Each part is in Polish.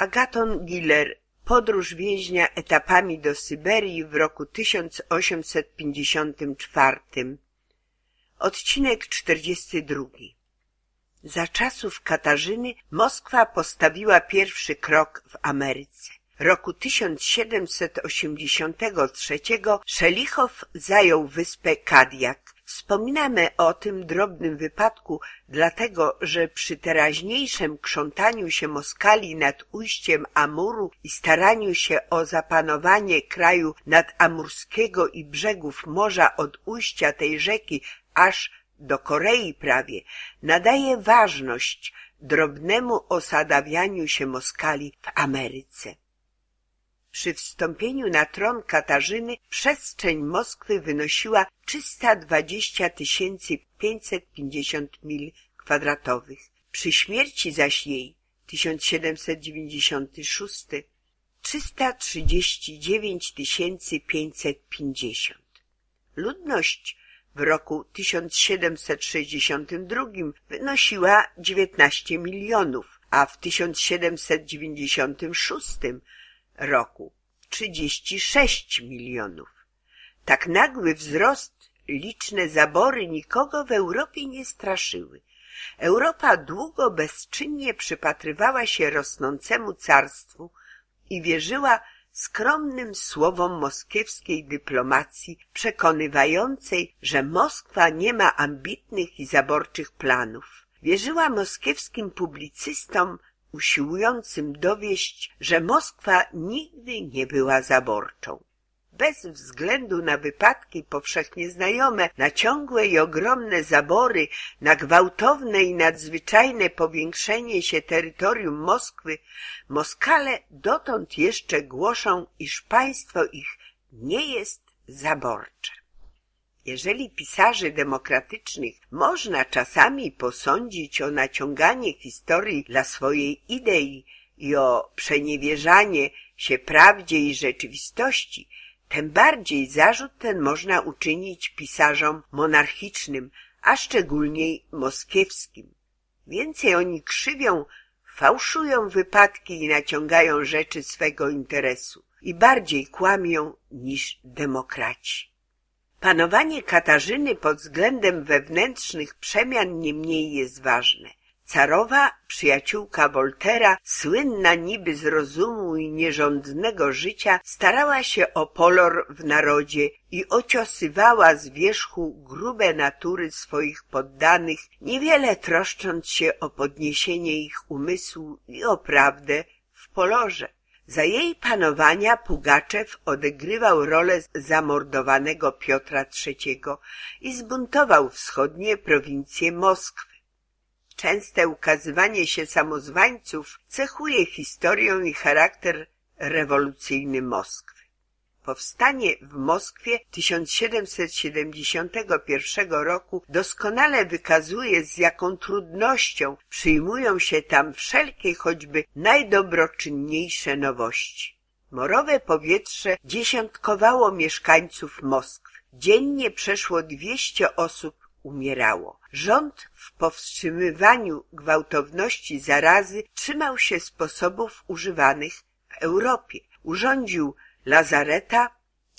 Agaton Giller Podróż więźnia etapami do Syberii w roku 1854 Odcinek 42 Za czasów Katarzyny Moskwa postawiła pierwszy krok w Ameryce. Roku 1783 Szelichow zajął wyspę Kadiak. Wspominamy o tym drobnym wypadku, dlatego że przy teraźniejszym krzątaniu się Moskali nad ujściem Amuru i staraniu się o zapanowanie kraju nadamurskiego i brzegów morza od ujścia tej rzeki aż do Korei prawie, nadaje ważność drobnemu osadawianiu się Moskali w Ameryce. Przy wstąpieniu na tron Katarzyny przestrzeń Moskwy wynosiła 320 550 mil kwadratowych. Przy śmierci zaś jej 1796 339 550. Ludność w roku 1762 wynosiła 19 milionów, a w 1796 roku 36 milionów. Tak nagły wzrost, liczne zabory nikogo w Europie nie straszyły. Europa długo bezczynnie przypatrywała się rosnącemu carstwu i wierzyła skromnym słowom moskiewskiej dyplomacji przekonywającej, że Moskwa nie ma ambitnych i zaborczych planów. Wierzyła moskiewskim publicystom usiłującym dowieść, że Moskwa nigdy nie była zaborczą. Bez względu na wypadki powszechnie znajome, na ciągłe i ogromne zabory, na gwałtowne i nadzwyczajne powiększenie się terytorium Moskwy, Moskale dotąd jeszcze głoszą, iż państwo ich nie jest zaborcze. Jeżeli pisarzy demokratycznych można czasami posądzić o naciąganie historii dla swojej idei i o przeniewierzanie się prawdzie i rzeczywistości, tym bardziej zarzut ten można uczynić pisarzom monarchicznym, a szczególnie moskiewskim. Więcej oni krzywią, fałszują wypadki i naciągają rzeczy swego interesu i bardziej kłamią niż demokraci. Panowanie Katarzyny pod względem wewnętrznych przemian niemniej jest ważne. Carowa, przyjaciółka Woltera, słynna niby z rozumu i nierządnego życia, starała się o polor w narodzie i ociosywała z wierzchu grube natury swoich poddanych, niewiele troszcząc się o podniesienie ich umysłu i o prawdę w polorze. Za jej panowania Pugaczew odegrywał rolę zamordowanego Piotra III i zbuntował wschodnie prowincje Moskwy. Częste ukazywanie się samozwańców cechuje historię i charakter rewolucyjny Moskwy. Powstanie w Moskwie 1771 roku doskonale wykazuje, z jaką trudnością przyjmują się tam wszelkie choćby najdobroczynniejsze nowości. Morowe powietrze dziesiątkowało mieszkańców Moskwy. Dziennie przeszło dwieście osób umierało. Rząd w powstrzymywaniu gwałtowności zarazy trzymał się sposobów używanych w Europie. Urządził lazareta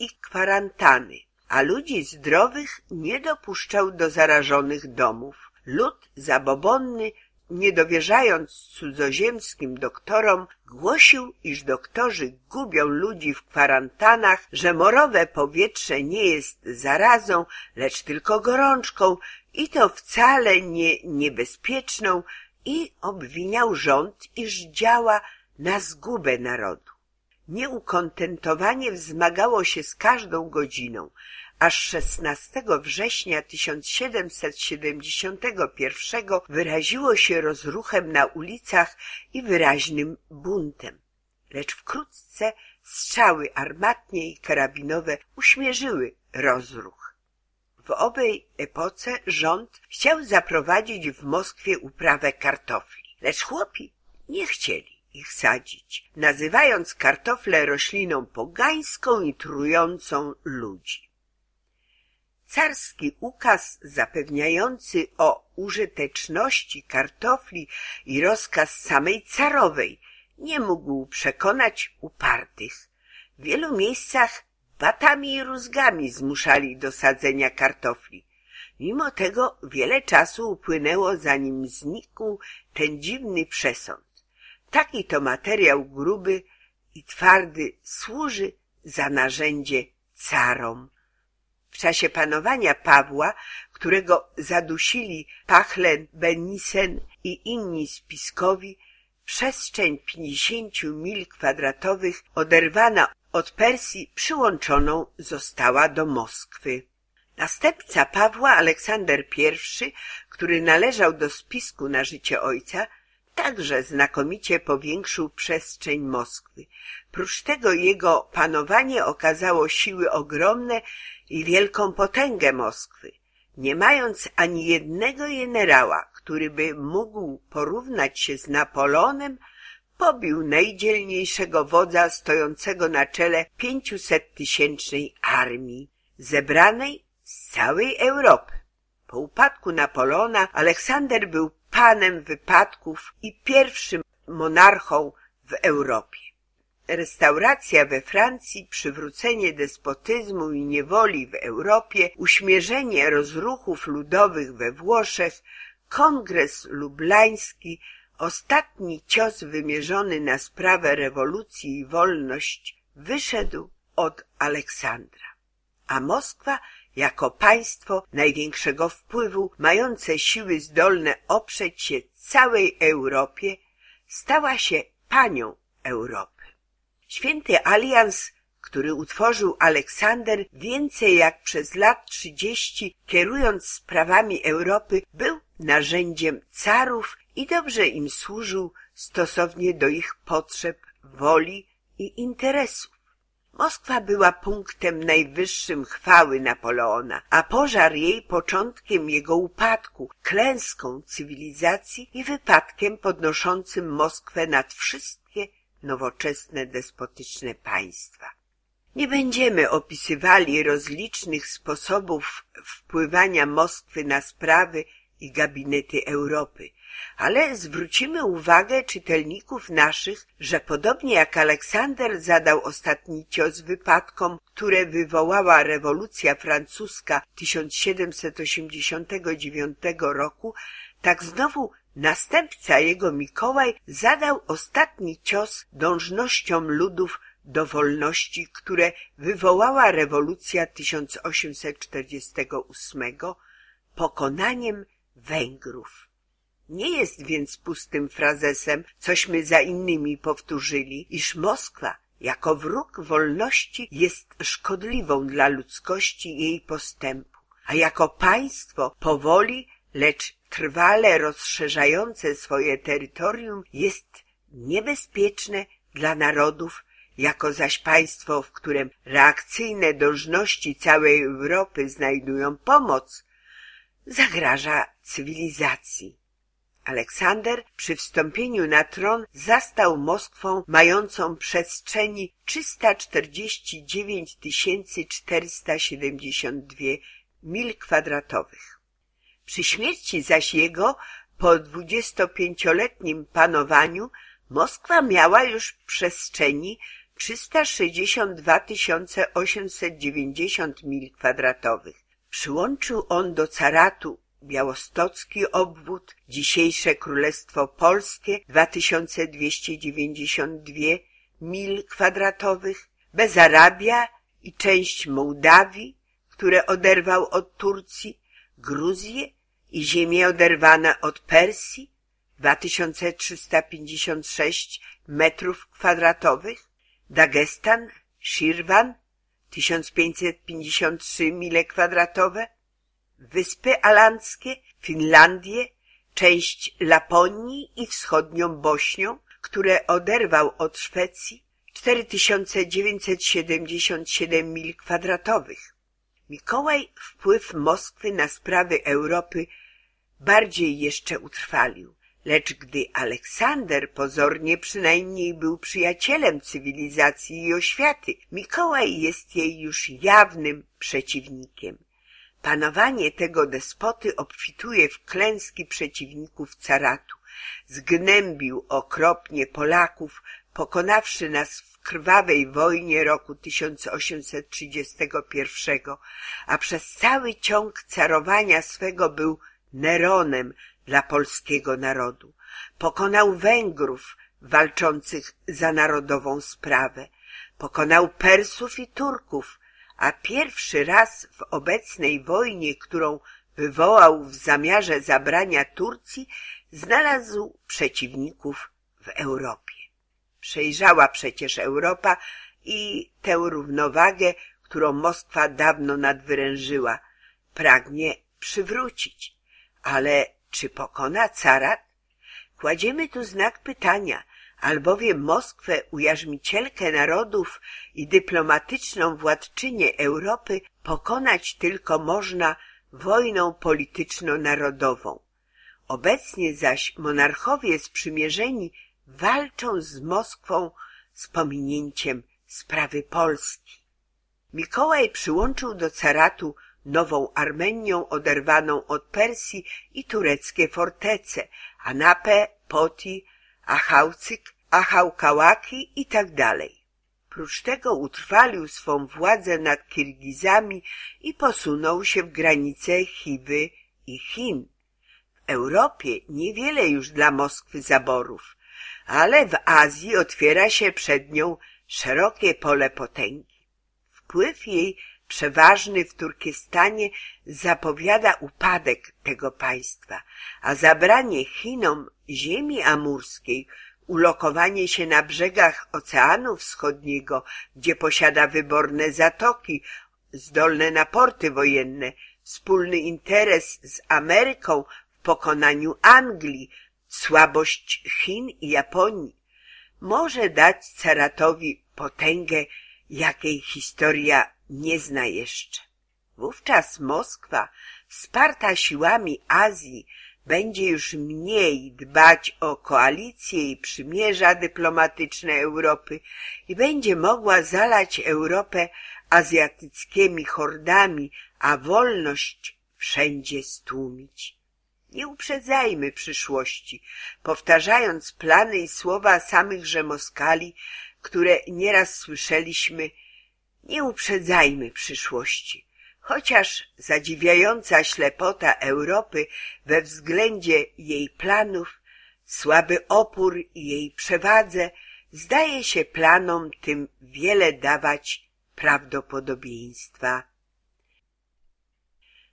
i kwarantanny, a ludzi zdrowych nie dopuszczał do zarażonych domów. Lud zabobonny, nie dowierzając cudzoziemskim doktorom, głosił, iż doktorzy gubią ludzi w kwarantannach, że morowe powietrze nie jest zarazą, lecz tylko gorączką i to wcale nie niebezpieczną i obwiniał rząd, iż działa na zgubę narodu. Nieukontentowanie wzmagało się z każdą godziną, aż 16 września 1771 wyraziło się rozruchem na ulicach i wyraźnym buntem. Lecz wkrótce strzały armatnie i karabinowe uśmierzyły rozruch. W owej epoce rząd chciał zaprowadzić w Moskwie uprawę kartofli, lecz chłopi nie chcieli ich sadzić, nazywając kartofle rośliną pogańską i trującą ludzi. Carski ukaz zapewniający o użyteczności kartofli i rozkaz samej carowej nie mógł przekonać upartych. W wielu miejscach batami i rózgami zmuszali do sadzenia kartofli. Mimo tego wiele czasu upłynęło, zanim znikł ten dziwny przesąd. Taki to materiał gruby i twardy służy za narzędzie carom. W czasie panowania Pawła, którego zadusili Pachlen, Benisen i inni spiskowi, przestrzeń pięćdziesięciu mil kwadratowych oderwana od Persji przyłączoną została do Moskwy. Następca Pawła, Aleksander I, który należał do spisku na życie ojca, także znakomicie powiększył przestrzeń Moskwy. Prócz tego jego panowanie okazało siły ogromne i wielką potęgę Moskwy. Nie mając ani jednego generała, który by mógł porównać się z Napoleonem, pobił najdzielniejszego wodza stojącego na czele pięciusettysięcznej armii, zebranej z całej Europy. Po upadku Napoleona Aleksander był panem wypadków i pierwszym monarchą w Europie. Restauracja we Francji, przywrócenie despotyzmu i niewoli w Europie, uśmierzenie rozruchów ludowych we Włoszech, kongres lublański, ostatni cios wymierzony na sprawę rewolucji i wolność wyszedł od Aleksandra. A Moskwa jako państwo największego wpływu, mające siły zdolne oprzeć się całej Europie, stała się panią Europy. Święty alians, który utworzył Aleksander więcej jak przez lat trzydzieści, kierując sprawami Europy, był narzędziem carów i dobrze im służył stosownie do ich potrzeb, woli i interesów. Moskwa była punktem najwyższym chwały Napoleona, a pożar jej początkiem jego upadku, klęską cywilizacji i wypadkiem podnoszącym Moskwę nad wszystkie nowoczesne despotyczne państwa. Nie będziemy opisywali rozlicznych sposobów wpływania Moskwy na sprawy i gabinety Europy, ale zwrócimy uwagę czytelników naszych, że podobnie jak Aleksander zadał ostatni cios wypadkom, które wywołała rewolucja francuska 1789 roku, tak znowu następca jego Mikołaj zadał ostatni cios dążnościom ludów do wolności, które wywołała rewolucja 1848 pokonaniem Węgrów. Nie jest więc pustym frazesem, cośmy za innymi powtórzyli, iż Moskwa jako wróg wolności jest szkodliwą dla ludzkości i jej postępu, a jako państwo powoli, lecz trwale rozszerzające swoje terytorium jest niebezpieczne dla narodów, jako zaś państwo, w którym reakcyjne dążności całej Europy znajdują pomoc, zagraża cywilizacji. Aleksander przy wstąpieniu na tron zastał Moskwą mającą przestrzeni 349 472 mil kwadratowych. Przy śmierci zaś jego po 25-letnim panowaniu Moskwa miała już przestrzeni 362 890 mil kwadratowych. Przyłączył on do caratu białostocki obwód, dzisiejsze Królestwo Polskie 2292 mil kwadratowych, Bezarabia i część Mołdawii, które oderwał od Turcji, Gruzję i ziemie oderwane od Persji 2356 metrów kwadratowych, Dagestan, Shirvan 1553 mile kwadratowe, Wyspy Alandzkie, Finlandię, część Laponii i wschodnią Bośnią, które oderwał od Szwecji 4977 mil kwadratowych. Mikołaj wpływ Moskwy na sprawy Europy bardziej jeszcze utrwalił. Lecz gdy Aleksander pozornie przynajmniej był przyjacielem cywilizacji i oświaty, Mikołaj jest jej już jawnym przeciwnikiem. Panowanie tego despoty obfituje w klęski przeciwników caratu, zgnębił okropnie Polaków, pokonawszy nas w krwawej wojnie roku 1831, a przez cały ciąg carowania swego był Neronem dla polskiego narodu. Pokonał Węgrów walczących za narodową sprawę. Pokonał Persów i Turków, a pierwszy raz w obecnej wojnie, którą wywołał w zamiarze zabrania Turcji, znalazł przeciwników w Europie. Przejrzała przecież Europa i tę równowagę, którą Moskwa dawno nadwyrężyła, pragnie przywrócić. Ale czy pokona carat? Kładziemy tu znak pytania, albowiem Moskwę, ujarzmicielkę narodów i dyplomatyczną władczynię Europy pokonać tylko można wojną polityczno-narodową. Obecnie zaś monarchowie sprzymierzeni walczą z Moskwą z pominięciem sprawy Polski. Mikołaj przyłączył do caratu nową Armenią oderwaną od Persji i tureckie fortece, Anapę, Poti, Achałcyk, Achałkałaki i tak dalej. Prócz tego utrwalił swą władzę nad Kirgizami i posunął się w granice Chiwy i Chin. W Europie niewiele już dla Moskwy zaborów, ale w Azji otwiera się przed nią szerokie pole potęgi. Wpływ jej przeważny w Turkestanie zapowiada upadek tego państwa, a zabranie Chinom ziemi amurskiej, ulokowanie się na brzegach Oceanu Wschodniego, gdzie posiada wyborne zatoki, zdolne na porty wojenne, wspólny interes z Ameryką w pokonaniu Anglii, słabość Chin i Japonii, może dać caratowi potęgę, jakiej historia nie zna jeszcze. Wówczas Moskwa, wsparta siłami Azji, będzie już mniej dbać o koalicję i przymierza dyplomatyczne Europy i będzie mogła zalać Europę azjatyckimi hordami, a wolność wszędzie stłumić. Nie uprzedzajmy przyszłości, powtarzając plany i słowa samychże Moskali, które nieraz słyszeliśmy, nie uprzedzajmy przyszłości. Chociaż zadziwiająca ślepota Europy we względzie jej planów, słaby opór jej przewadze, zdaje się planom tym wiele dawać prawdopodobieństwa.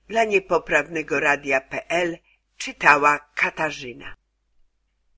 Dla niepoprawnego radia.pl czytała Katarzyna.